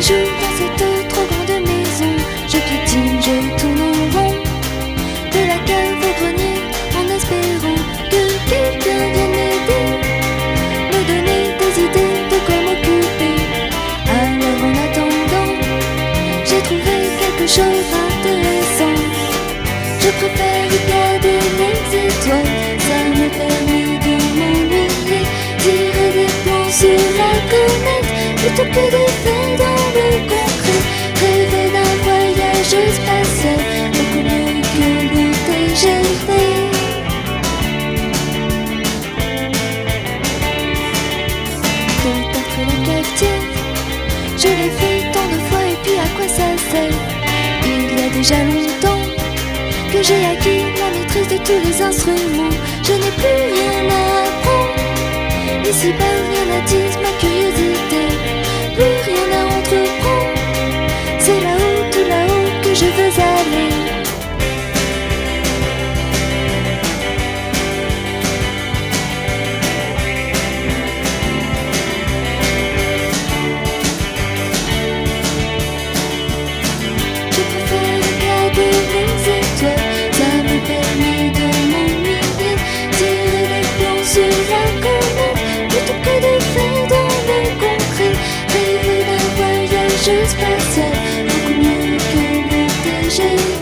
jours dans cette trop grande maison, je piétine, je tourne en rond. De la cave au grenier, en espérant que quelqu'un vienne m'aider. Me donner des idées de quoi m'occuper. Alors en attendant, j'ai trouvé quelque chose d'intéressant. Je préfère plutôt que faire dans le concret. Rêver d'un voyage spatial, beaucoup mieux que le TGV. Peut-être la je l'ai fait tant de fois et puis à quoi ça sert? Il y a déjà longtemps que j'ai acquis la maîtrise de tous les instruments. Je n'ai plus rien à apprendre. Ici bas, rien n'attise ma curiosité. Plus rien à entreprendre. C'est là-haut, tout là-haut que je veux aller. juste personne, beaucoup mieux que le